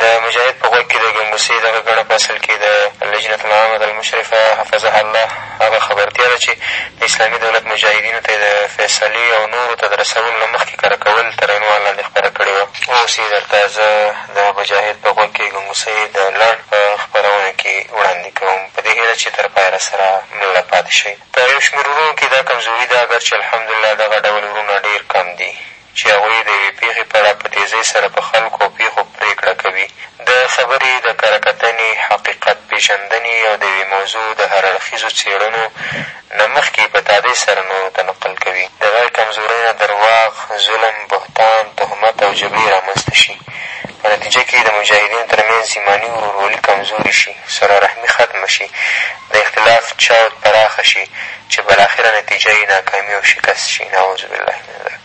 د مجاهد په غوږ کې د ګنګوسې دغه ګړه په اصل کې د لجنة العامة المشرفة حفظها الله هغه خبرتیا ده چې د اسلامي دولت مجاهدینو ته یې د فیصلې او نورو ته د رسولو نه مخکې کره کول تر عنوان لاندې خپره کړې وه. اوس یې درته زه د مجاهد په غوږ کې ګنګوسې د لنډ په خپرونه کې وړاندې کوم، په دې هیله چې تر پایه راسره مله پاتې شئ. په یو شمېر وروڼو کې دا کمزوري ده، اګر چې الحمدالله دغه ډول وروڼه ډېر کم دي. چې هغوی د یوې پېښې په اړه په تېزۍ سره په خلکو او پېښو پرېکړه کوي، د خبرې د کره کتنې، حقیقت پېژندنې او د یوې موضوع د هر اړخیزو څېړنو نه مخکې یې په تادۍ سره نورو ته نقل کوي. د دغې کمزورۍ نه درواغ، ظلم، بهتان، تهمت او جګړې رامنځته شي. په نتیجه کې د مجاهدینو تر منځ ایماني ورورولي کمزورې شي، صله رحمي ختمه شي، د اختلاف چاود پراخه شي، چې بالاخره نتیجه یې ناکامي او شکست شي، نعوذ بالله.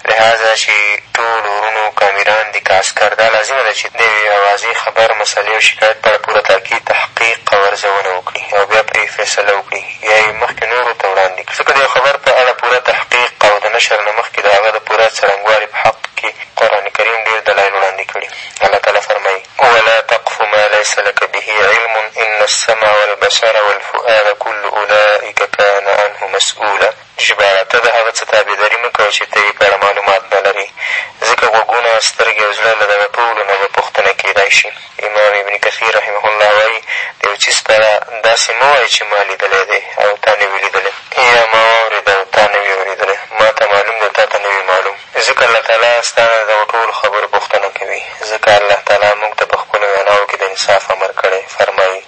لهذا چې ټول ورونو کامران دي که عسکر دا لازمه ده چې د یوې اوازې، خبر، مسئلې او شکایت په اړه پوره تحقیق، تحقیق او ارزونه وکړي او بیا پرې فیصله وکړي یا یې مخکې نورو ته وړاندې کړي، ځکه د یو خبر په اړه پوره تحقیق او د نشر نه مخکې د هغه د پوره څرنګوالي په حق کې قرآن کریم ډېر دلایل وړاندې کړي، الله تعالی فرمایي. ولا تقف ما لیس لک به علم ان السمع والبصر والفؤاد کل اولئک کان عنه مسؤولا ژباړه، ته د هغه څه تابعداري مه کوه چې ته یې په اړه معلومات نه لرې، ځکه غوږونه، سترګې او زړه له دغه ټولو نه به پوښتنه کېدای شي. امام ابن کثیر رحمه الله وایي، د یو څیز په اړه داسې مه وایه چې ما لیدلی دی او تا نه وي لیدلی، یا ما واورېده او تا نه وي اورېدلی، ما ته معلوم دی او تا ته نه وي معلوم، ځکه الله تعالی ستا نه د دغو ټولو خبرو پوښتنه کوي، ځکه الله تعالی موږ ته په خپلو ویناوو کې د انصاف امر کړی، فرمایي.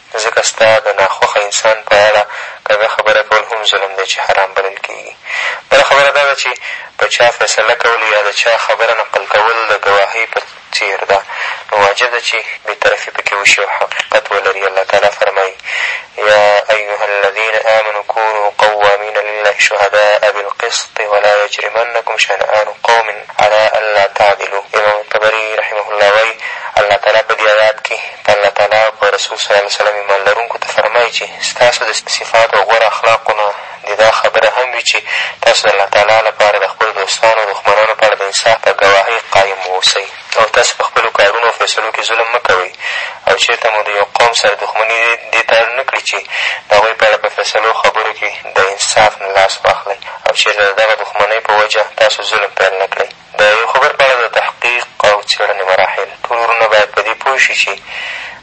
ځکه ستا د ناخوښه انسان په اړه کږه خبره کول هم ظلم دی چې حرام بلل کېږي. بله خبره دا ده چې په چا فیصله کول یا د چا خبره نقل کول د ګواهۍ په څېر ده، نو واجب ده چې بې طرفي په کې وشي او حقیقت ولري، الله تعالی فرمایي، یا ایها الذین آمنوا کونوا قوامین لله شهداء بالقسط ولا یجرمنکم شنآن قوم، انا الا تعدلو امام طبري رحمه الله وايي، الله تعالی په دې ایات کښې په الله تعالی او په رسول صلی الله علیه وسلم ایمان لرونکو ته فرمايي چې ستاسو د صفاتو او غوره اخلاقو نه دې دا خبره هم وي چې تاسو د الله تعالی لپاره د خپلو دوستانو او دښمنانو په اړه د انصاف په ګواهۍ قایم واوسئ او تاسو په خپلو کارونو او فیصلو کښې ظلم مه کوئ او چېرته مو د یو قوم سره دښمني دې ته اړ نه کړي چې د هغوی په اړه په فیصلو او خبرو کښې د انصاف نه لاس واخلئ او چېرته د دغه دښمنۍ په وجه تاسو ظلم پیل نه کړئ. د یو خبر په اړه د تحقیق او څېړنې مراحل، ټول وروڼه باید په دې پوه شي چې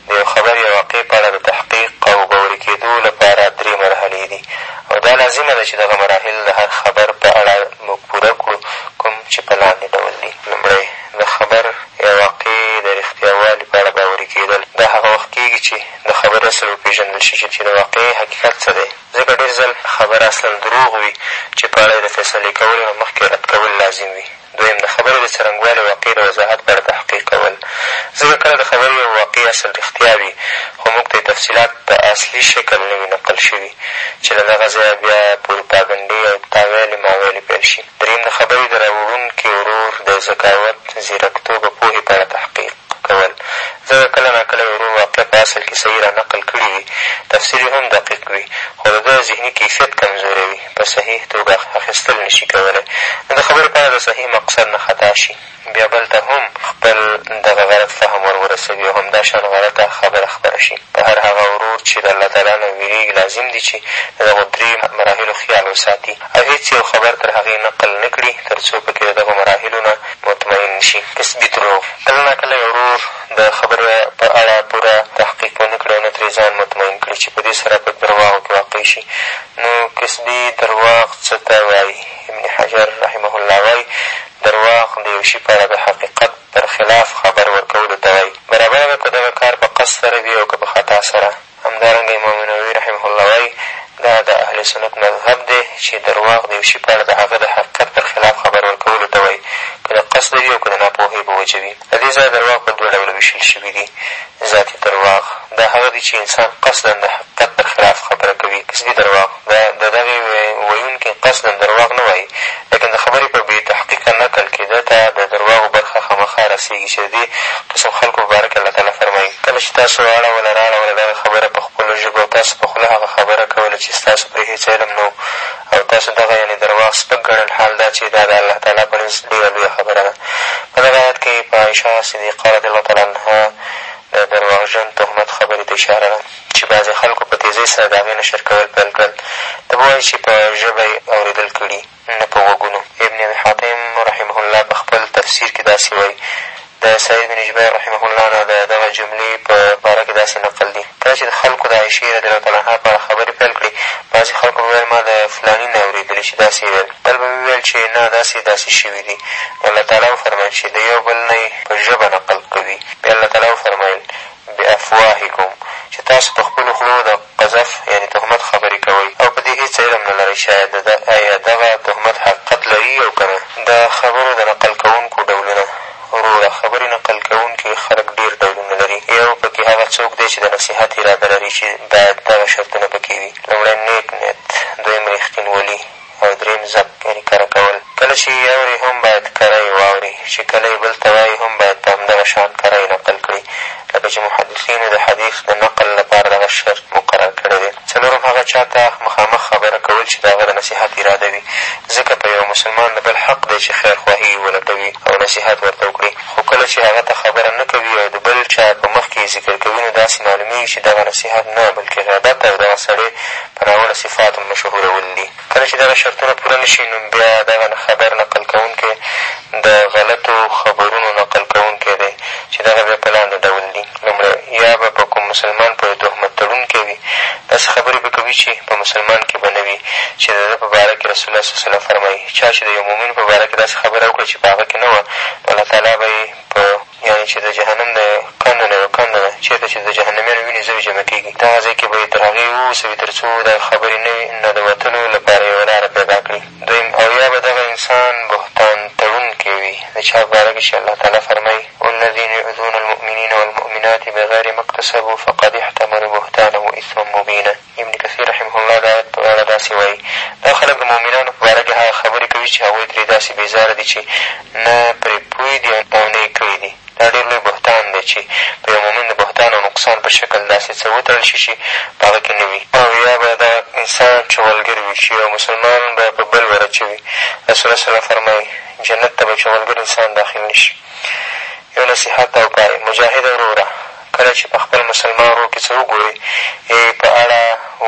د یو خبر یا واقعې په اړه د تحقیق او باوري کېدو له پاره درې مرحلې دي او دا لازمه ده چې دغه مراحل د هر خبر په اړه موږ پوره کړو کوم چې په لاندې ډول دي. لومړی، د خبر یا واقعې د رښتیا والي په اړه باوري کېدل، دا هغه وخت کېږي چې د خبرې اصل وپېژندل شي چې د واقعې حقیقت څه دی. ځکه ډېر ځل خبره اصلاً دروغ وي چې په اړه یې د فیصلې کولو نه مخکې رد کول لازم وي. دویم، د خبرې د څرنګوالي او واقعې د وضاحت په اړه تحقیق کول، ځکه کله د خبرې یو واقعي اصل رښتیا وي، خو موږ ته یې تفصیلات په اصلي شکل نه وي نقل شوي، چې له دغه ځایه بیا پروپاګنډې او تاویلې ماویلې پیل شي. درېیم، د خبرې د راوړونکي، ورور، د ذکاوت، ځیرکتوب او پوهې په اړه تحقیق. کول، ځکه کله نا کله یې ورور واقعه په اصل کې صحیح را نقل کړې وي، تفسیر یې هم دقیق وي، خو د ده ذهني کیفیت کمزوری وي، په صحیح توګه اخیستل نه شي کولی، نو د خبرې په اړه د صحیح مقصد نه خطا شي، بیا بل ته هم خپل دغه غلط فهم ور ورسوي او همدا شان غلطه خبره خپره شي. په هر هغه ورور چې د الله تعالی نه وېرېږي، لازم دي چې د دغو درې مراحلو خیال وساتي. او هېڅ یو خبر تر هغې نقل نه کړي تر څو په کې د دغو مراحلو نه مطمئن شي. کسبي دروغ، کله نا کله یو ورور د خبرې په اړه پوره تحقیق ونه کړي او نه ترې ځان مطمئن کړي چې په دې سره په درواغو کې واقع شي نو کسبي درواغ څه ته وایي؟ ابن حجر رحمه الله وایي، درواغ د یو شي په اړه د حقیقت پر خلاف خبر ورکولو ته وایي، برابره ده که دغه کار په قصد سره وي او که په خطا سره. همدارنګه امام نووي رحمه الله وايي، دا د اهل سنت مذهب دی چې درواغ د یو شي په اړه د هغه د حقیقت پر خلاف خبر ورکولو ته وايي، که د قصده وي او که د ناپوهۍ په وجه وي. له دې ځایه درواغ په دوه ډوله وېشل شوي دي، ذاتي درواغ، دا هغه دي چې انسان قصداً د حقیقت پر خلاف خبره کوي، قصدي درواغ، د د دغې ویونکې قصداً درواغ نه وایي، لیکن د خبرې په بې تحقیقه نقل کې ده ته د درواغو برخه خامخا رسېږي چې د دې قسم خلکو په باره کې الله تعالی فرمایي. کله چې تاسو اړوله راړوله دغه خبره په خپلو ژبو او تاسو په خوله هغه خبره کوله چې ستاسو پرې هېڅ علم نه وو او تاسو دغه یعنې درواغ سپک ګڼل حال دا چې دا د الله تعالی په نزد ډېره لویه خبره ده. په دغه ایت کښې په عائشه صدیقه رضی الله تعالی عنها د درواغژن تهمت خبرې ته اشاره ده. چې بعضې خلکو په تېزۍ سره د هغې نشر کول پیل کړل، ته به وایې چې په ژبه یې اورېدل کړي، نه په غوږونو. ابن ابي حاتم رحمه الله په خپل تفسیر کښې داسې وایي، د سعید بن جبیر رحمه الله نه د دغه جملې په باره کښې داسې نقل دي، کله چې خلکو د عائشې رضی الله تعالی عنها په اړه خبرې پیل کړې، بعضې خلکو به ویل ما د فلاني نه اورېدلي چې داسې یې ویل، بل به وي ویل چې نه داسې داسې شوي دي، نو الله تعالی وفرمایل چې د یو بل نه یې په ژبه نقل کوي، بیا الله تعالی وفرمایل، بافواهکم چې تاسو په خپلو خولو د قذف یعنې تهمت خبرې کوئ او په دې هېڅ علم نه لرئ چې ایا دغه تهمت حقیقت لري او که نه. د خبرو د نقل کوونکو ډولونه، وروره! خبرې نقل کوونکي خلک ډېر ډولونه لري، یو په کې هغه څوک دی چې د نصیحت اراده لري چې باید دغه شرطونه په کې وي، لومړی نېک نیت، دویم رښتینولي، او درېیم ځپ یعنې کره کول، کله چې یې اورې هم باید کره یې واورې، چې کله یې بل ته وایې هم باید په همدغه شان کره یې نقل کړې، لکه چې محدثینو د حدیث د نقل لپاره دغه شرط مقرر کړی دی. څلورم، هغه چا ته مخامخ خبره کول چې د هغه د نصیحت اراده وي، ځکه په یوه مسلمان د بل حق دی چې خیر خواهي یې ولټوي او نصیحت ورته وکړي، خو کله چې هغه ته خبره نه کوي او د بل چا په مخکې یې ذکر کوي، نو داسې معلومېږي چې دغه نصیحت نه، بلکې غیبت او دغه سړی راوړه صفات هم مشهورول دي. کله چې دغه شرطونه پوره نه شي نو بیا دغه خبر نقل کوونکی د غلطو خبرونو نقل کوونکی دی چې دغه بیا په لاندې ډول دي، لومړی، یا به په کوم مسلمان پورې تهمت تړونکی وي، داسې خبرې به کوي چې په مسلمان کې به نه وي چې د ده په باره کې رسول الله صلی الله علیه وسلم فرمایي، چا چې د یو مؤمن په باره کې داسې خبره وکړه چې په هغه کې نه وه نو الله تعالی به یې په یعنې چې د جهنم د کنده نه یوه کنده ده، چېرته چې د جهنمیانو وینې زرې جمع کېږي، دغه ځای کې به یې تر هغې ووسوي تر څو دغه خبرې نه وي نه د وتلو لپاره یوه لاره پیدا کړي دویم او یا به دغه انسان بهتان تړونکی وي د چا په باره کې چې الله تعالی فرمایي، والذین یؤذون المؤمنین والمؤمنات بغیر ما اکتسبوا فقد احتملوا بهتانا واثما مبینا. ابن کثیر رحمه الله د آیت په اړه داسې وایي، دا خلک د مؤمنانو په باره کې هغه خبرې کوي چې هغوی ترې داسې بېزاره دي چې نه پرې پوه دي او نه یې کړي دي. دا ډېر لوی بهتان دی چې په یو مؤمن د بهتان او نقصان په شکل داسې څه وتړل شي چې په هغه کې نه وي. او یا به دغه انسان چغلګر وي چې یو مسلمان به په بل ور اچوي. رسول الله صلی الله فرمایي، جنت ته به چغلګر انسان داخل نه شي. یو نصیحت او پای، مجاهده وروره! کله چې په خپل مسلمان ورور کې څه وګوري یا یې په اړه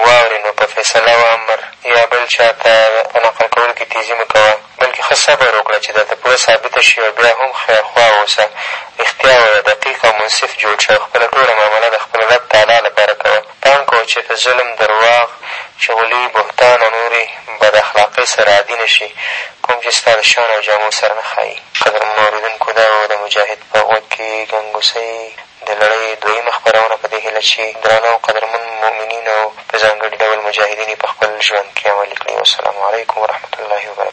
واورې نو په فیصله او امر یا بل چا ته په نقل کولو کې تېزي مه کوه، بلکې ښه صبر وکړه چې درته پوره ثابته شي او بیا هم خیرخواه اوسه، رښتیا وایه، دقیق او منصف جوړ شه او خپله ټوله معامله د خپل رب تعالی لپاره کوه. پام کوه چې د ظلم، درواغ، چغلي، بهتان او نورې بد اخلاقۍ سره عادي نه شې، کوم چې ستا د شان او جامو سره نه ښايي. قدرمنو اورېدونکو! دا وه د مجاهد په غوږ کې ګنګوسۍ د لړۍ دویمه خپرونه، په دې هیله چې درانه او قدرمن مؤمنین او په ځانګړي ډول مجاهدین یې په خپل ژوند کې عملي کړي. والسلام علیکم ورحمة الله وبرکاته.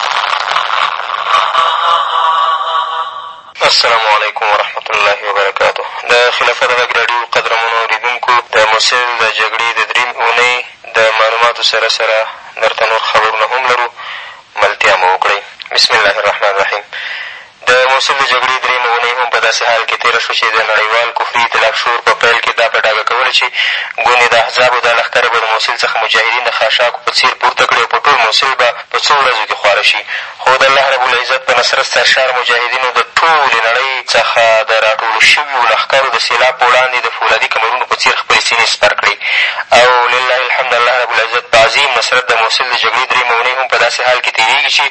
السلام علیکم ورحمة الله وبرکاته د خلافت غږ راډیو قدرمنو اورېدونکو د موسل د جګړې د دریم اونۍ د معلوماتو سره سره درته نور خبرونه هم لرو ملتیا مو وکړئ بسم الله الرحمن الرحیم د موصل د جګړې درېیمه اوونۍ هم په داسې حال کې تېره شوه چې د نړیوال کفري اېتلاف شور په پیل کې دا په ډاګه کوله چې ګوندې د احزابو دا لښکرې به د موصل څخه مجاهدین د خاشاکو په څېر پورته کړي او په ټول موصل به په څو ورځو کې خواره شي خو د الله رب العزت په نصرت سرشاره مجاهدینو د ټولې نړۍ څخه د راټولو شویو لښکرو د سېلاب په وړاندې د فولادي کمرونو په څېر خپلې سینې سپر کړې او لله الحمد الله رب العزت په عظیم نصرت د موصل د جګړې درېیمه اوونۍ هم په داسې حال کې تېرېږي چې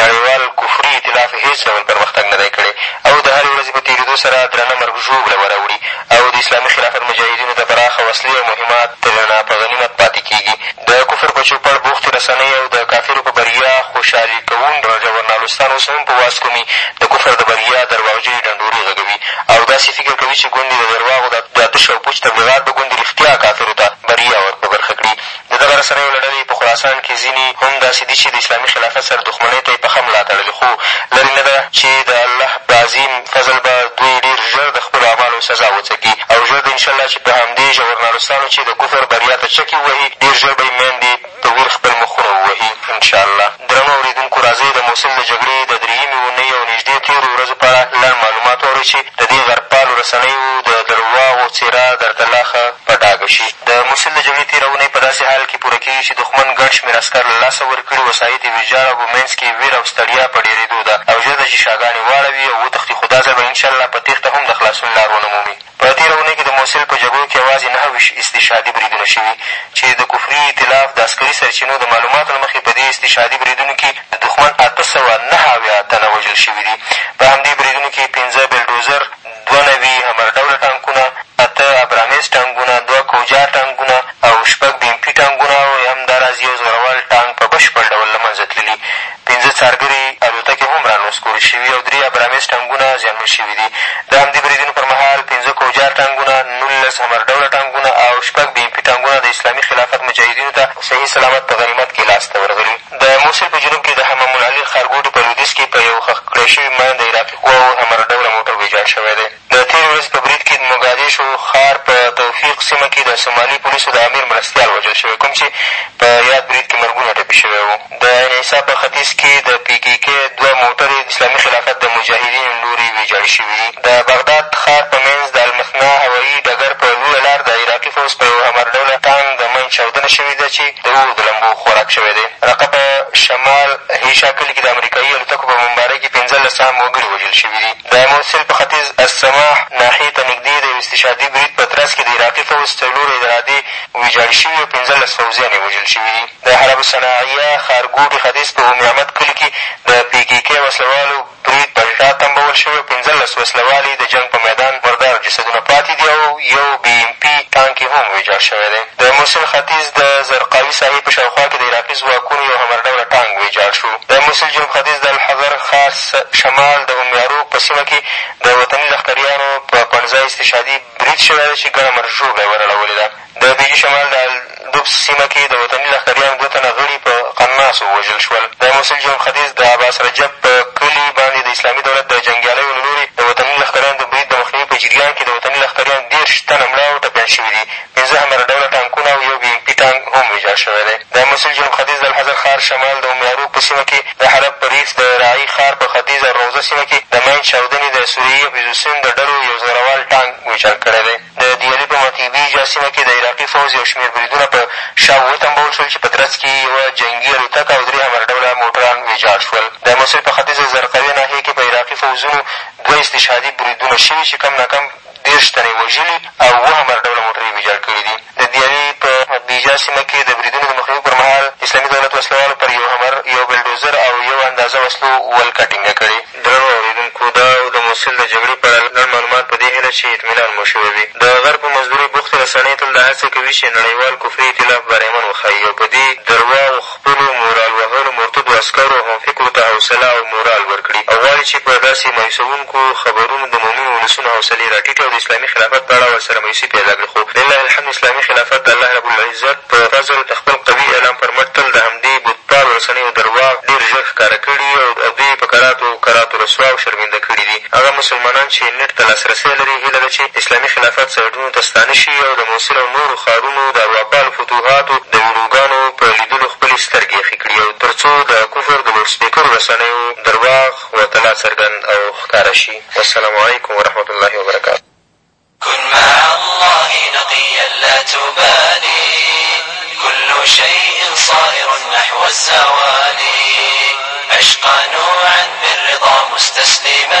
نړیوال کفري ایتلاف هېڅ ډول پرمختګ نه دی کړی او د هرې ورځې په تېرېدو سره درنه مرګ ژوبله وراوړي او د اسلامي خلافت مجاهدینو ته پراخه وسلې او مهمات ترېنه په غنیمت پاتې کېږي. د کفر په چوپړ بوختې رسنۍ او د کافرو په بریا خوشالي کوونډ ژورنالستان اوس هم په واس کومي د کفر د بریا درواغجنې ډنډورې غږوي او داسې فکر کوي چې ګوندې د درواغو دا تش او پوچ تبلیغات به ګوندې رښتیا کافرو ته بریا ورپه برخه کړي د دغه رسنیو له ډلې په خراسان کښې ځیني هم داسې دي چې د اسلامي خلافت سره دښمنۍ ته یې پښه ملا تړلې خو لرې نه ده چې د الله په عظیم فضل به دوی ډېر ژر د خپلو اعمالو سزا وڅکي او ژر به انشاالله چې په همدې ژورنالستانو چې د کفر بریا ته چکې ووهي ډېر ژر به یې میندې په ویر خپل مخونه ووهي انشاالله. درنو اورېدونکو راځئ د موصل د جګړې د درېیمې اونۍ او نژدې تېرو ورځو په اړه لنډ معلومات واورئ چې د دې غربپالو رسنیو د درواغو څېره درته لا ښه په ډاګه شي. د موصل د جګړې تېره اونۍ په داسې حال کې پوره کېږي چې دښمن ګڼ شمېر عسکر له لاسه ورکړي، وسایط یې ویجاړ او په منځ کې یې وېره او ستړیا په ډېرېدو ده او ژر ده چې شاګانې واړوي او وتښتي خو دا ځل به انشاالله په تېښته هم د خلاصون لار ونه مومي. په تېره اونۍ کې د موصل په جګړو کې یوازې نهه ویشت استشهادي بریدونه شوي چې د کفري اېتلاف د عسکري سرچینو د معلوماتو له مخې په دې استشهادي بریدونو کې د دښمن اته سوه نهه اویا تنه وژل شوي دي. په همدې بریدونو کې پنځه بلډوزر، دوه نوي همر ډوله ټانکونه، اته ابرامز ټانګونه، دوه کوجار ټانګونه او شپږ بي ام پي ټانګونه او همداراز یو زوروال ټانګ په بشپړ ډول له منځه تللي پنځه څارګرې الوتکې هم را نسکورې شوي او درې ابرامز ټانګونه زیانمن شوي دي. د همدې بریدونو پر مهال پنځه کوجار ټانګونه، نولس همر ډوله ټانګونه او شپږ بي ایم پي ټانګونه د اسلامي خلافت مجاهدینو ته صحیح سلامت په غنیمت کې لاس ته ورغلي. د موصل په جنوب کې د حمام العلي ښارګوټي په لودیځ کې په یو ښخ کړای شوي ماین د عراقي قواوو همر ډوله موټر ویجاړ شوی دی. د تېرې ورځې په برید کې د موګادیشو ښار په توفیق سیمه کې د سومالي پولیسو د امیر مرستیال وژل شوی کوم چې په یاد برید کې مرګونه ټپي شوی و. د عین عیسی په ختیځ کې د پي کي کي دوه موټرې د اسلامي خلافت د مجاهدینو له لورې ویجاړې شوې دي. د بغداد ښار په منځ د المثنی هوایي ډګر په لویه لار د عراقي فوځ په یو همر ډوله ټانګ د مین چاودنه شوې ده چې د اور د لمبو خوراک شوی دی. رقه په شمال هیشا کلي کې د امریکایي الوتکو په بمبارۍ کې پېنځلس عام وګړي وژل شوي دي. دایمون سیند په ختیځ السماح ناحیې ته نږدې د یو استشهادي برید په ترڅ کې د عراقي فوځ څلور ادارادې ویجاړې شوي او پنځلس فوځیان یې وژل شوي دي. د حلب الصناعیه ښارګوټي ختیځ په ام عمد کلي کې د پي کي کي وسله والو برید پر شا تمبول شوی او پنځلس وسله وال یې د جنګ په میدان مردار جسدونه پاتې دي او یو بي ایم پي ټانک یې هم ویجاړ شوی دی. د دایمون سیند ختیځ د زرقاوي ساحې په شاوخوا کې د عراقي ځواکونو یو همرډوله ټانک ویجاړ شو. دایمون سیند جنوب ختیځ د الحضر ښار شمال د هونګارو په سیمه کې د وطني لښکریانو په پڼځای استشهادي برید شوی دی چې ګڼه مرژوګه یې ورړولې ده. د بېلجي شمال د الدوبس سیمه کې د وطني لښکریانو دوه تنه غړي په قناصو ووژل شول. د موصل جنوب ختیځ د عباس رجب په کلي باندې د اسلامي دولت د جنګیالیو له لورې د وطني لښکریانو د برید د مخنیوي په جریان کې د وطني لښکریانو دېرش تنه مړه او ټپیان شوي دي. پېنځه همره ډوله ټانکونه او یو بي ایم پي ټانک هم ویجاړ شوی دی. د موصل جنوب ختیځ د الحضر ښار شمال د امیاروک په سیمه کې، د حلب په ریف د راعي ښار په ختیځ الروضه سیمه کې د مین چاودنې د سوریي اپوزیسیون د ډلو یو زغروال ټانک ویجاړ کړی دی. د دیالي په مطیبي جا سیمه کې د عراقي فوځ یو شمېر بریدونه په شا وتمبول شول چې په ترڅ کې یې یوه جنګي الوتکه او درې همره ډوله موټران ویجاړ شول. د موصل په ختیځ الزرقاویه ناحیه کې په عراقي فوځونو دوه استشهادي بریدونه شوي چې کم نا کم دېرش تنه یې وژلي او اووه نمبر ډوله موټر یې ویجاړ کړي دي. د دیالي په بیجا سیمه کې د بریدونو د مخنیوي پر مهال اسلامي دولت وسله والو پر یو همر، یو بلډوزر او یو اندازه وسلو ولکه ټینګه کړې. درنو اورېدونکو! دا او د موصل د جګړې په اړه لنډ معلومات په دې هیله چې اطمینان مو شوی وي. د غرب په مزدورۍ بوختې رسنۍ تل دا هڅه کوي چې نړیوال کفري ایتلاف بریمن وښايي او په دې درواغو، خپلو مورال وهلو مرتدو عسکرو هم فکرو ته حوصله او مورال ورکړي او غواړي چې په داسې مایوسوونکو خبرونو د مؤمنو ولسونو حوصلې راټیټې او د اسلامي خلافت په اړه ورسره مایوسي پیدا کړي خو لله الحمد اسلامي خلافت د الله رب العزت په فضل د خپل قوي اعلام پر مټ تل د همدې بت پالو رسنیو درواغ ډېر ژر ښکاره کړي او دوی یې په کراتو کراتو رسوا او شرمنده کړي دي هغه مسلمانان چې نېټ ته لاسرسی لري هیله ده چې اسلامي خلافت سایډونو افغانستان ته ستانه شي او د موصل او نورو ښارونو د ارواپالو فتوحاتو د ویډیوګانو په لیدلو خپلې سترګې یخې کړي او تر څو د کفر د لوډسپیکرو رسنیو درواغ ورته لا څرګند او ښکاره شي. والسلام علیکم ورحمة الله وبرکاته. كن مع الله نقيا لا تبالي كل شيء صائر نحو الزوال عشقا نوعا بالرضا مستسلما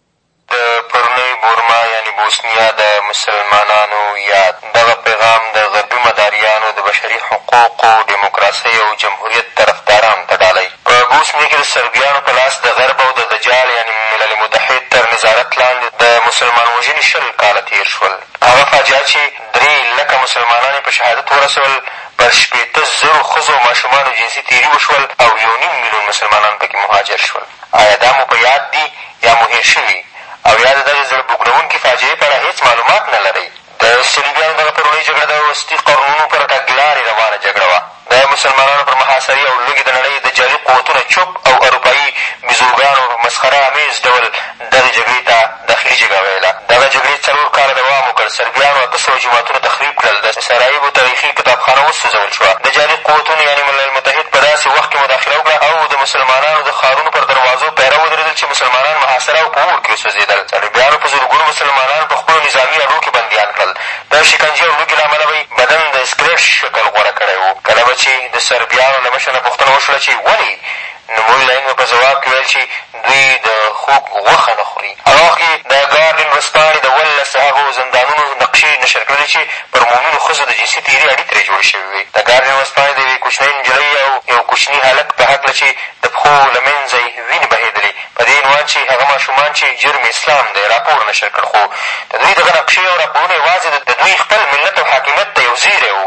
د پرونۍ بورما یعنې بوسنیا د مسلمانانو یاد دغه پیغام د غربي مداریانو د بشري حقوقو، ډیموکراسۍ او جمهوریت طرفدارانو ته ډالۍ. په بوسنیا کې د سربیانو په لاس د غرب او د دجال یعنې ملل متحد تر نظارت لاندې د مسلمان وژنې شل کاله تېر شول. هغه فاجعه چې درې لکه مسلمانان یې په شهادت ورسول، پر شپېته زرو ښځو او ماشومانو جنسي تېري وشول او یونیم میلیون مسلمانان په کې مهاجر شول. ایا دا مو په یاد دي یا مو هېر شوي او یا د دغې زړه بوږنوونکې فاجعې په اړه هېڅ معلومات نه لرئ. د صلیبیانو دغه پرونۍ جګړه د وسطي قرنونو پر تګلارې روانه جګړه وه. د مسلمانانو پر محاصرې او لوږې د نړۍ د جعلي قوتونه چوپ او اروپايي بیزوګانو په مسخره امېز ډول دغې جګړې ته داخلي جګړه ویله. دغه جګړې څلور کاله دوام وکړ، صلیبیانو اته سوه جوماتونه تخریب کړل، د. سرایبو تاریخي کتابخانه وسوځول شوه، د جعلي قوتونو یعنې ملل متحد په داسې وخت کې مداخله وکړه او د مسلمانانو د ښارونو پر دروازو پېره ودرېدل چې مسلمانان محاصره او په اور کې وسوځېدل، طالبیانو په زرګونو مسلمانان په خپلو نظامي اډو کې بندیان کړل، د شکنجې او لوږې له امله به یې بدن د اسکلیټ شکل غوره کړی و، کله به چې د سربیانو له مشر نه پوښتنه وشوله چې ولې نوموړي لاین به په ځواب کې ویل چې دوی د خوګ غوښه نه خوري. هغه وخت کې د ګارډین ورځپاڼې د اولس د هغو زندانونو نقشې نشر کړلې چې پر مومنو ښځو د جنسي تېري اډي ترې جوړې شوې وې. د ګارډین ورځپاڼې د یوې کوچنۍ نجلۍ او یو کوچني هلک په هکله چې د پښو له مینځه یې وینې بهېدلې په دې عنوان چې هغه ماشومان چې جرم یې اسلام دی راپور نشر کړ خو د دوی دغه نقشې او راپورونه یوازې د دوی خپل ملت او حاکمیت ته یو زېری و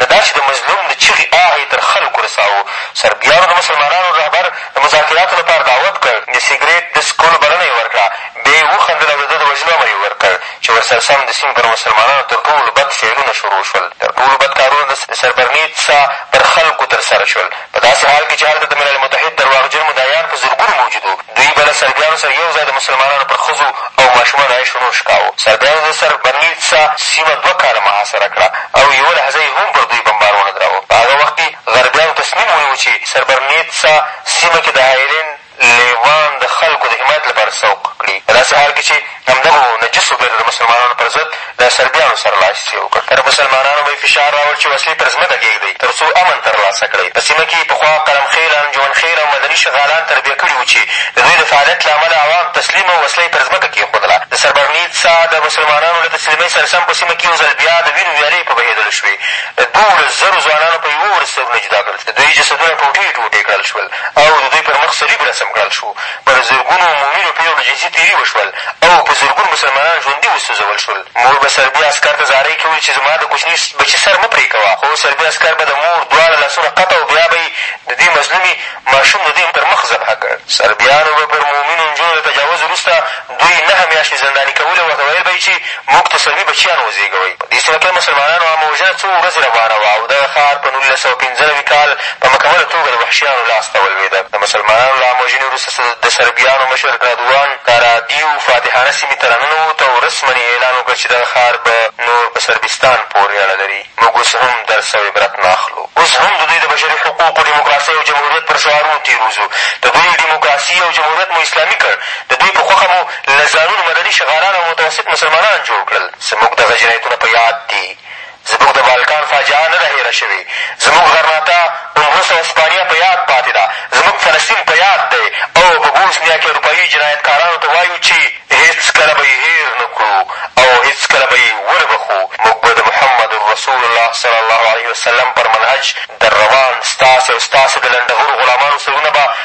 نه دا چې د مظلوم د چغې آه یې تر خلکو رساوه. سربیانو د مسلمانانو رهبر د مذاکراتو لپاره دعوت کړ، د سګرېټ د څکلو بلنه یې ورکړه، بیا یې وخندل او د ده د وژلو امر یې ورکړ چې ورسره سم د سیمې پر مسلمانانو تر ټولو بد فعلونه شروع شول، تر ټولو بد کارونه د سربرنیتسا پر خلکو ترسره شول. په داسې حال کې چې هلته د ملل متحد درواغجن مدعیان په زرګونو موجود وو، دوی به له سربیانو سره یو ځای د مسلمانانو پر ښځو او ماشومانو عیش و نوش کاوه. سربیانو د سربنیتسا سیمه دوه کاله محاصره کړه او یوه لحظه یې هم پر دوی بمبار ونه دراوه. په هغه وخت کې غربیانو تصمیم ونیو چې سربرنیتسا سیمه کې د هایلین، لېوان د خلکو د حمایت لپاره سوق کړي، په داسې حال کې چې همدغو نجسو بېرته د مسلمانانو پر ضد له صربیانو سره لاس یو کړ. پر مسلمانانو به یې فشار راوړ چې وسلې پر ځمکه کېږدئ تر څو امن تر لاسه کړئ. په سیمه کې یې پخوا قلم خېل، انجمن خېل او مدني شغالان تربیه کړي وو چې د دوی د فعالیت له امله عوام تسلیم او وسله یې پر ځمکه کېښودله. د سربرنیتسا د مسلمانانو له تسلیمۍ سره سم په سیمه کې یو ځل بیا د وینو ویالې په بهېدلو شوې، د دوولس زرو ځوانانو په یوه ورځ سرونه جدا کړل، د دوی جسدونه ټوټې ټوټې کړل شول. او د دوی پر مخ صلیب رسم کړل شو، پر زرګونو مومینو پېغلو جنسي تېري وشول او په زرګونو مسلمانان ژوندي وسوځول شول. مور به صربي عسکر ته زارۍ کولې چې زما د کوچني بچي سر مه پرې کوه، خو صربي عسکر به د مور دواړه لاسونه قطع او بیا به یې د دې مظلومي ماشوم د دوی پر مخ ذبحه کړ. صربیانو به پر مومینو نجونو د تجاوز وروسته دوی نهه میاشتې زنداني کولو ورته ویل به یې چې موږ ته سوي بچیان وزېږوئ په دې سیمه کې مسلمانانو عامه وژنه څو ورځې روانه وه او دغه ښار په نولس سوه پنځه نوي کال په مکمله توګه د وحشیانو لاس ته ولوېده د مسلمانانو له عامه وژنې وروسته د صربیانو مشر رادوان کارادیو فاتحانه سیمې ته راننوت او رسماً یې اعلان وکړ چې دغه ښار به نور په صربستان پورې اړه لري موږ اوس هم درس او عبرت نه اخلو اوس هم د دوی د بشري حقوقو ډیموکراسۍ او جمهوریت پر شعارونو تېروځو د دوی ډیموکراسي او جمهوریت مو اسلامي کړ د دوی په خوښه مو له ځانونو مدني شغالان او متوسط مسلمانان جوړ کړل. زموږ دغه جنایتونه په یاد دي. زموږ د بالکان فاجعه نه ده هېره شوې. زموږ غرناطه، قبرس او اسپانیا په یاد پاتې ده. زموږ فلسطین په یاد دی او په بوسنیا کې اروپايي جنایتکارانو ته وایو چې هېڅکله به یې هېر نه کړو او هېڅکله به یې ونه بخښو. موږ به د محمد رسول الله صلی الله علیه وسلم پر منهج د روان ستاسې او ستاسې د لنډغرو غلامانو سرونه به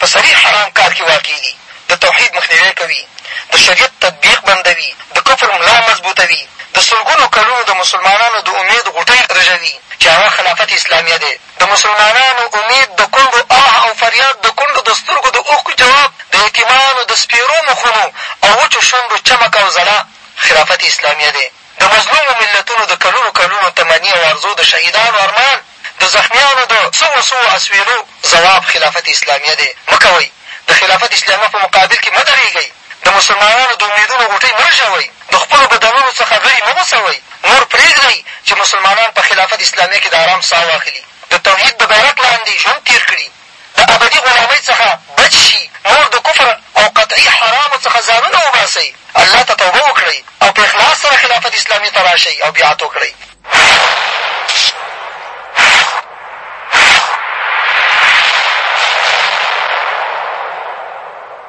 په صریح حرام کار کښې واقع دي، د توحید مخنیوی کوي، د شریعت تطبیق بندوي، د کفر ملا مضبوطوي، د سلګونو کلونو د مسلمانانو د امید غوټۍ رژوي چې هغه خلافت اسلامیه دی، د مسلمانانو امید د کونډو آه او فریاد، د کونډو د سترګو د اوښکو جواب، د یتیمانو د سپېرو مخونو او وچو شونډو چمک او ځلا خلافت اسلامیه دی. د مظلومو ملتونو د کلونو کلونو تمني او ارزو د شهیدانو ارمان د زخمیانو د سوو سوو اسوېلو ځواب خلافت اسلامیه دی مه کوئ د خلافت اسلامیه په مقابل کښې مه درېږئ د مسلمانانو د امېدونو غوټۍ مه رژوئ د خپلو بدنونو څخه غړي مه غوڅوئ نور پرېږدئ چې مسلمانان په خلافت اسلامیه کښې د ارام ساه واخلي د توحید د بیرق لاندې ژوند تېر کړي له ابدي غلامۍ څخه بچ شي، نور د کفر او قطعي حرامو څخه ځانونه وباسئ، الله ته توبه وکړئ او په اخلاص سره خلافت اسلامي ته راشئ او بیعت وکړئ.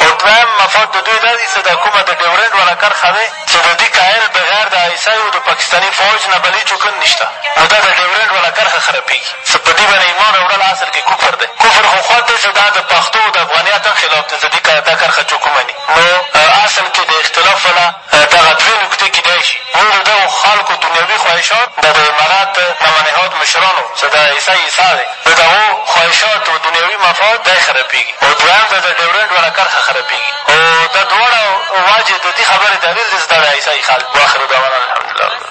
او دویم مفاد د دوی دا دي څه دا کومه د ډیورنډ والا کرښه دی څه د دي قایل بغیر د آی اس آی او د پاکستاني فوج نه بلي چوکن نشته نو دا د ډیورنډ والا کرښه خرپېږي څه په دي باندې ایمان راوړل اصل کې کفر دی کفر خو خود دی څه دا د پښتو او د افغانیاتن خلاف دی څه دي دا کرښه چوک ومني نو اصل کې د اختلاف والا په دغه دوې نکتې کېدای شي نورو دغو خلکو دنیوي خواهشات د د امارت د نامه نهاد مشرانو څه د عیسی عیسی دی د دغو خواهشات او دنیوي مفاد دی خرپېږي او دویم د د ډېورنډ ولا کرښه خرپېږي او دا دواړه واجې د دي خبرې دلیل دی څه دا د عیسی عیسی دی واخر دعوانا الحمدلله رب العالمین.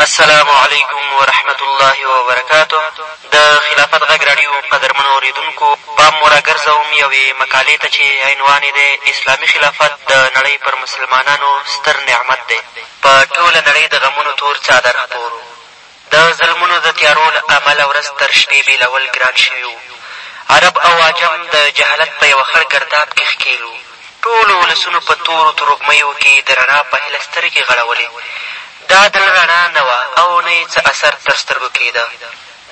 السلام علیکم ورحمة الله وبرکاته د خلافت غږ راډیو قدرمنو اورېدونکو! پام مو را ګرځوم یوې مقالې ته چې عنوان یې دی، اسلامي خلافت د نړۍ پر مسلمانانو ستر نعمت دی، په ټوله نړۍ د غمونو تور څادر خپور و، د ظلمونو د تیارو له امله ورځ تر شپې بېلول ګران شوي وو. عرب او عجم د جهالت په یوه خړ ګرداب کې ښکېل وو. ټولو ولسونو په تورو تروږمیو کې د رڼا په هیله سترګې غړولې. دا د نه رڼا نه وه او نه یې څه اثر تر سترګو کېده.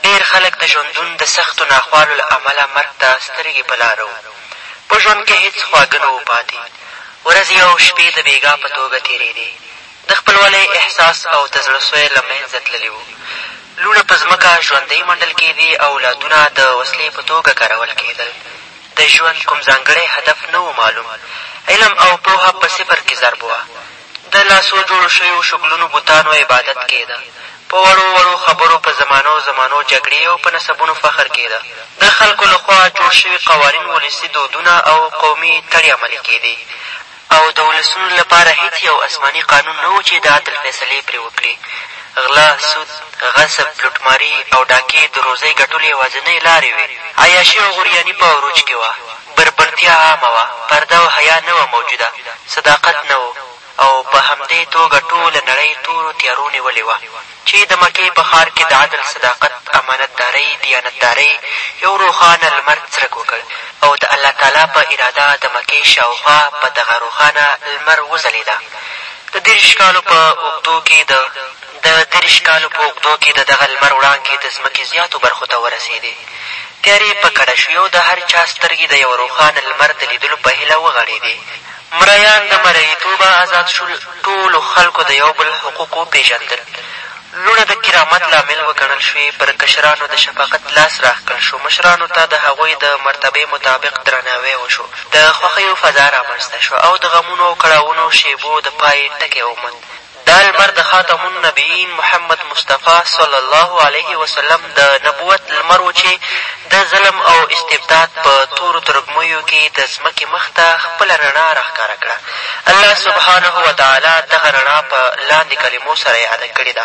ډېر خلک د ژوندون د سختو ناخوالو له امله مرګ ته سترګې په لاره وو. په ژوند کې هېڅ خواږه نه وو پاتې. ورځې او شپې د بېګا په توګه تېرېدې. د خپلوالۍ احساس او د زړه سوی له منځه تللي وو. لوڼه په ځمکه ژوندۍ منډل کېدې او اولادونه د وسلې په توګه کارول کېدل. د ژوند کوم ځانګړی هدف نه و معلوم. علم او پوهه په صفر کې ضرب وه. د لاسو جوړو شویو شکلونو بتانو عبادت کېده. په وړو وړو خبرو په زمانو زمانو جګړې او په نسبونو فخر کېده. د خلکو له خوا جوړ شوي قوانین ولسي دودونه او قومي تړې عملي کېدې. او د ولسونو لپاره هېڅ یو اسماني قانون نه و چې د عدل فیصلې پرې وکړي. غلا، سود، غصب، لوټماري او ډاکې د روزۍ ګټلو یوازینۍ لارې وې. عیاشي او غوریاني په عروج کې وه، بربنډتیا عامه وه، پرده او حیا نه وه موجوده، صداقت نه و او په همدې توګه ټوله نړۍ تورو تیارو نیولې وه. چې د مکې په ښار کې د عدل، صداقت، امانت دارۍ، دیانت دارۍ یو روښانه لمر څرک وکړ او د الله تعالی په اراده د مکې شاوخوا په دغه روښانه لمر وځلېده. د دېرش کالو په اوږدو کې د. د دېرش کالو په اوږدو کې د دغه لمر وړانګې د ځمکې زیاتو برخو ته ورسېدې، تیارې په کډه شوې او د هر چا سترګې د یوه روښانه لمر د لیدلو په هیله وغړېدې. مرئیان د مرئیتوبه ازاد شول، ټولو خلکو د یو بل حقوق وپېژندل، لوڼه د کرامت لامل وګڼل شوې، پر کشرانو د شفقت لاس راښکل شو، مشرانو ته د هغوی د مرتبې مطابق درناوی وشو، د خوښیو فضا رامنځته شوه او د غمونو او کړاوونو شېبو د پای ټکی وموند. دا لمر د خاتم النبیین محمد مصطفی صلی الله علیه وسلم د نبوت لمر و چې د ظلم او استبداد په تورو ترږمیو کې د ځمکې مخ ته خپله رڼا راښکاره کړه. الله سبحانه وتعالی دغه رڼا په لاندې کلمو سره یاده کړې ده.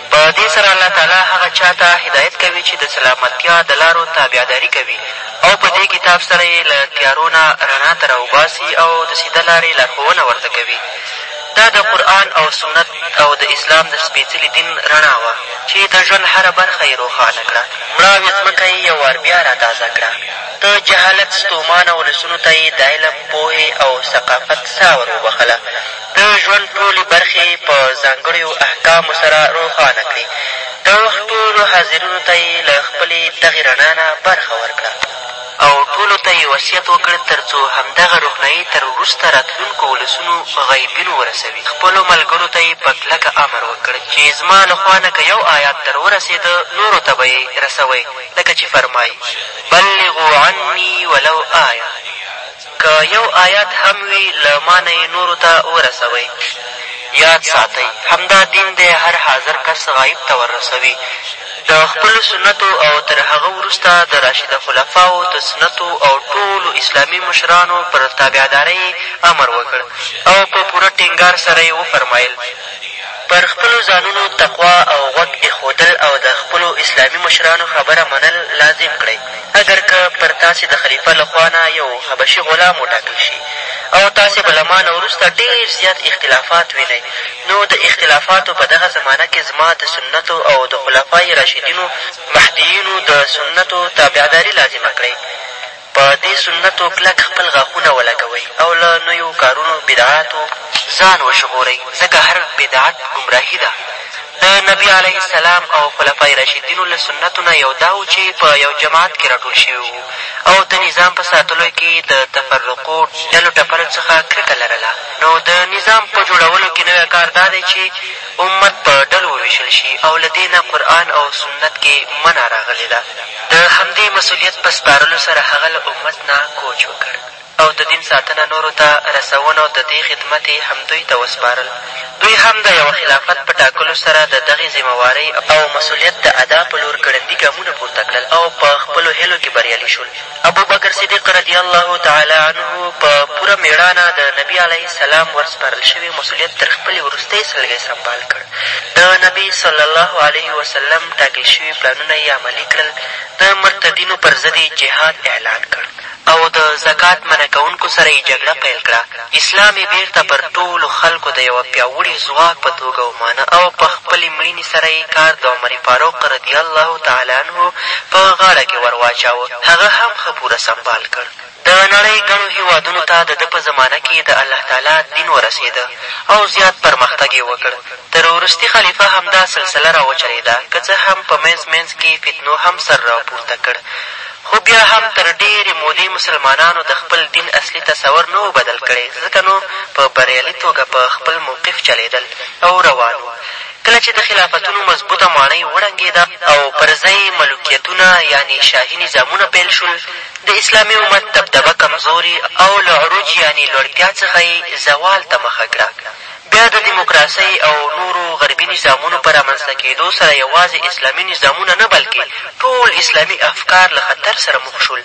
په دې سره الله تعالی هغه چا ته هدایت کوي چې د سلامتیا د لارو تابعداري کوي او په دې کتاب سره یې له تیارو نه رڼا ته راوباسي او د سیده لارې لارښوونه ورته کوي. دا د قرآن او سنت او د اسلام د سپېڅلي دین رڼا وه چې د ژوند هره برخه یې روښانه کړه. مړاوې ځمکه یې یو وار بیا را تازه کړه. د جهالت ستومانه ولسونو ته یې د علم، پوهې او ثقافت ساه ور وبخښله د ژوند ټولې برخې په ځانګړیو احکامو سره روښانه کړې، د وخت ټولو حاضرینو ته یې له خپلې دغې رڼا نه برخه ورکړه او ټولو ته یې وصیت وکړ تر څو همدغه روښنايي تر وروسته راتلونکو ولسونو، غیبینو، ورسوي، خپلو ملګرو ته یې په کلکه امر وکړ چې زما له خوا نه که یو آیات در ورسېده نورو ته به یې رسوئ لکه چې فرمایي، بلغوا عنی ولو آیه. که یو آیت هم وي له ما نه یې نورو ته ورسوئ. یاد ساتئ! همدا دین دی هر حاضر کس غایب ته ور رسوي. د خپلو سنتو او تر هغه وروسته د راشده خلفاوو د سنتو او ټولو اسلامي مشرانو پر تابعدارۍ یې امر وکړ او په پوره ټینګار سره یې وفرمایل، پر خپلو ځانونو تقوا او غوږ اېښودل او د خپلو اسلامي مشرانو خبره منل لازم کړئ. اګر که پر تاسې د خلیفه له خوا نه یو حبشي غلام وټاکل شي او تاسې به له ما نه وروسته ډېر زیات اختلافات وینئ، نو د اختلافاتو په دغه زمانه کې زما د سنتو او د خلفاء راشدینو، مهدیینو، د سنتو تابعداري لازمه کړئ، په دې سنتو کلک خپل غاښونه ولګوئ او له نویو کارونو، بدعاتو، ځان وژغورئ، ځکه هر بدعت ګمراهي ده، د نبي علیه السلام او خلفای راشدینو له سنتو نه یو دا و چې په یو جماعت کې راټول شوي وو او د نظام په ساتلو کې یې د تفرقو، ډلو ټپلو، څخه کرکه لرله. نو د نظام په جوړولو کې نوی کار دا دی چې امت په ډلو ووېشل شي او له دې نه قرآن او سنت کې منع راغلې ده. د همدې مسولیت په سپارلو سره هغه له امت نه کوچ وکړ. او د دین ساتنه نورو ته رسول او د دې خدمت یې هم دوی ته وسپارل، دوی هم د یوه خلافت په ټاکلو سره د دغې ذمه وارۍ او مسولیت د ادا په لور ګړندي ګامونه پورته کړل او په خپلو هیلو کې بریالي شول. ابوبکر صدیق رضی الله تعالی عنه په پوره مېړانه د نبي علیه السلام ور سپارل شوی مسولیت تر خپلې وروستۍ سلګۍ سمبال کړ، د نبي صلی الله علیه وسلم ټاکل شوي پلانونه یې عملي کړل، د مرتدینو پر ضد یې جهاد اعلان کړ، او د زکات منع کوونکو سره یې جګړه پیل کړه، اسلام یې بېرته پر ټولو خلکو د یوه پیاوړي ځواک په توګه ومانه او په خپلې مړینې سره یې کار د عمر فاروق رضی الله تعالی عنه په غاړه کې ور واچاوه، هغه هم ښه پوره سمبال کړ. د نړۍ ګڼو هېوادونو ته د ده په زمانه کې د الله تعالی دین ورسېده او زیات پرمختګ یې وکړ، تر وروستي خلیفه همدا سلسله را وچلېده، که څه هم په منځ منځ کې فتنو هم سر راپورته کړ، خو بیا هم تر ډېرې مودې مسلمانانو د خپل دین اصلي تصور نه و بدل کړی، ځکه نو په بریالي توګه په خپل موقف چلېدل او روان وو. کله چې د خلافتونو مضبوطه ماڼۍ وړنګېده او پر ځای یې ملوکیتونه یعنې شاهي نظامونه پیل شول، د اسلامي امت دبدبه کمزوري او له عروج یعنې لوړتیا څخه یې زوال ته مخه کړه. بیا د دیموکراسۍ او نورو غربي نظامونو په رامنځته کېدو سره یوازې اسلامي نظامونه نه بلکې ټول اسلامي افکار له خطر سره مخ شول،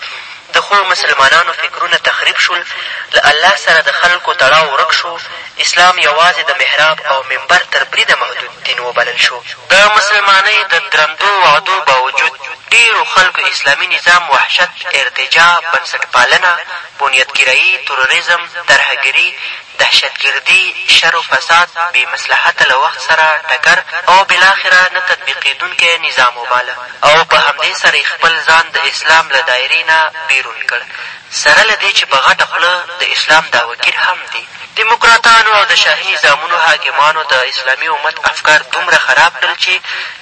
د ښو مسلمانانو فکرونه تخریب شول، له الله سره د خلکو تړاو ورک شو، اسلام یوازې د محراب او منبر تر بریده محدود دین وبلل شو. د مسلمانۍ د درندو وعدو باوجود ډېرو خلکو اسلامي نظام وحشت، ارتجاع، بنسټپالنه، بنیادګرایي، تروریزم، ترهګري، دهشتګردي، شر و فساد، بې مصلحته له وخت سره ټکر او بالاخره نه تطبیقېدونکی نظام وباله او په همدې سره یې خپل ځان د اسلام له دایرې نه بېرون کړ، سره له دې چې په غټه خوله د اسلام دعوهګیر هم دي. دیموکراتانو او د شاهي نظامونو حاکمانو د اسلامي امت افکار دومره خراب کړل چې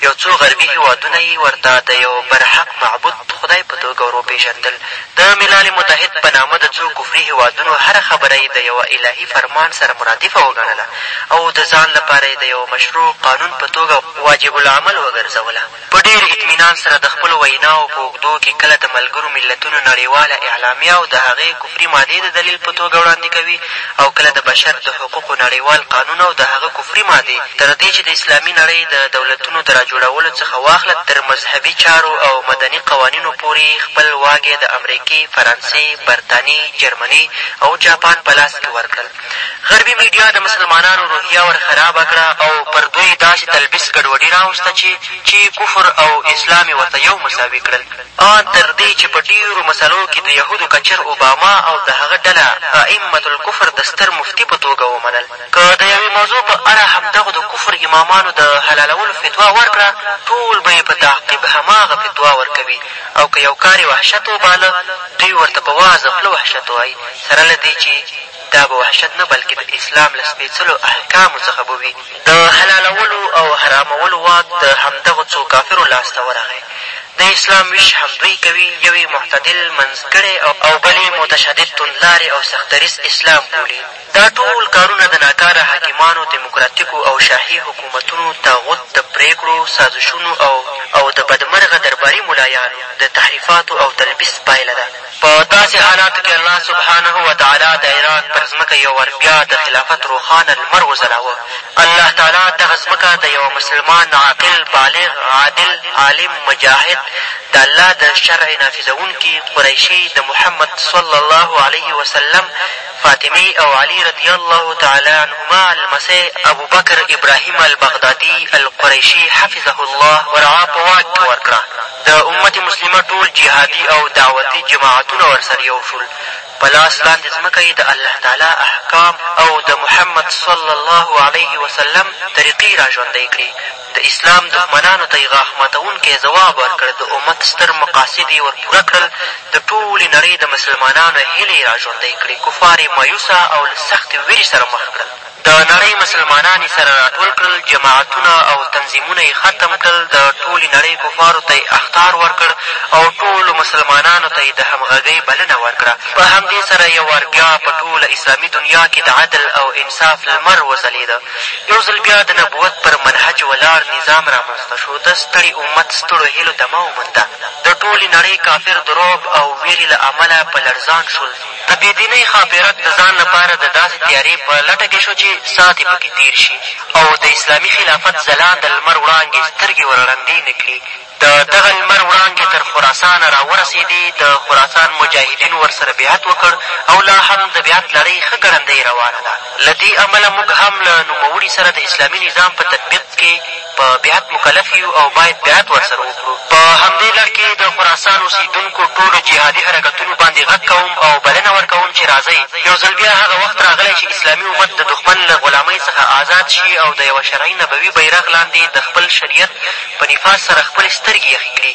یو څو غربي هېوادونه یې ورته د یوه برحق معبود خدای په توګه وروپېژندل، د ملال متحد په نامه د څو کفري هېوادونو هره خبره یې د یوه الهي فرمان سره مرادفه وګڼله او د ځان لپاره یې د یوه مشروع قانون په توګه واجب العمل وګرځوله. په ډېر اطمینان سره د خپلو ویناوو په اوږدو کې کله د ملګرو ملتونو نړېواله اعلامیه او د هغې کفري مادې د دلیل په توګه وړاندې کوي او کله د بشر د حقوقو نړیوال قانون او د هغه کفري مادې تر دې چې د اسلامي نړۍ د دولتونو د راجوړولو څخه واخله تر مذهبي چارو او مدني قوانینو پورې خپل واګې د امریکې، فرانسې، برتانیې، جرمنې او جاپان په لاس کې ورکړل. غربي میډیا د مسلمانانو روحیه ور خرابه کړه او پر دوی داسې تلبیس ګډوډي راوسته چې چې کفر او اسلام یې ورته یو مساوي کړل. آن تر دې چې په ډېرو مسئلو کې د یهودو کچر اوباما او د هغه ډله ائمة الکفر د ستر مفتي په توګه ومنل. که د یوې موضوع په اړه همدغو د کفر امامانو د حلالولو فتوا ورکړه، ټول به یې په تعقیب هماغه فتوا ورکوي او که یو کار یې وحشت وباله، دوی ورته په وازه خوله وحشت وايي، سره له دې چې دا به وحشت نه بلکې د اسلام له سپېڅلو احکامو څخه به وي. د حلالولو او حرامولو واک د همدغو څو کافرو لاس ته ورغی. د اسلام ویش همدوی کوي، یو یې معتدل، منځګړی او بل یې متشدد، توندلاری او سختدریځ اسلام بولي. دا ټول کارونه د ناکاره حاکمانو، دموکراتیکو او شاهي حکومتونو، طاغوت د پرېکړو، سازشونو او او د بدمرغه درباري ملایانو د تحریفاتو او تلبیس پایله ده. په داسې حالاتو کې الله سبحانه وتعالی د عراق پر ځمکه یو وار بیا د خلافت روښانه لمر وځلاوه. الله تعالی دغه ځمکه د یوه مسلمان، عاقل، بالغ، عادل، عالم، مجاهد، د الله د شرع نافذوونکي، قریشي، د محمد صلی الله علیه وسلم، فاطمې او علي رضي الله تعالی عنهما لمسی ابوبکر ابراهیم البغدادي القریشي حفظه الله ورعا په واک کې ورکړه. د امت مسلمه ټول جهادي او دعوتي جماعتونه ورسره یو شول، په لاس لاندې ځمکه یې د الله تعالی احکام او د محمد صلی الله علیه وسلم طریقې را ژوندۍ کړې، د اسلام دښمنانو ته یې غاښ ماتوونکی ځواب ورکړ، د امت ستر مقاصد یې ور پوره کړل، د ټولې نړۍ د مسلمانانو هیلې یې را ژوندۍ کړې، کفار یې مایوسه او له سختې وېرې سره مخ کړل. د نړۍ مسلمانان یې سره راټول کړل، جماعتونه او تنظیمونه یې ختم کړل، د ټولې نړۍ کفارو ته یې اخطار ورکړ او ټولو مسلمانانو ته یې د همغږۍ بلنه ورکړه، په همدې سره یو وار بیا په ټوله اسلامي دنیا کې د عدل او انصاف لمر وځلېده، یو ځل بیا د نبوت پر منهج ولاړ نظام رامنځته شو، د ستړي امت ستړو هیلو دمه ومونده، د ټولې نړۍ کافر د رعب او وېرې له امله په لړزان شول، د بې دینۍ ښاپېرک د ځان لپاره د داسې تیارې په لټه کې شو چې ساعت یې په کې تېر شي او د اسلامي خلافت ځلانده لمر وړانګې سترګې ور ړندې نه کړي. د دغه لمر وړانګې تر خراسانه را ورسېدې، د خراسان مجاهدینو ورسره بیعت وکړ او لا هم د بیعت لړۍ ښه ګړندۍ روانه ده. له دې امله موږ هم له نوموړي سره د اسلامي نظام په تطبیق کې، په بیعت مکلف یو او باید بیعت ورسره وکړو. په همدې لړ کې د خراسان اوسېدونکو ټولو جهادي حرکتونو باندې غږ کوم او بلنه ورکوم چې راځئ! یو ځل بیا هغه وخت راغلی چې اسلامي امت د دښمن له غلامۍ څخه آزاد شي او د یوه شرعي نبوي بیرغ لاندې د خپل شریعت په نفاذ سره خپلې سترګې یخې کړي.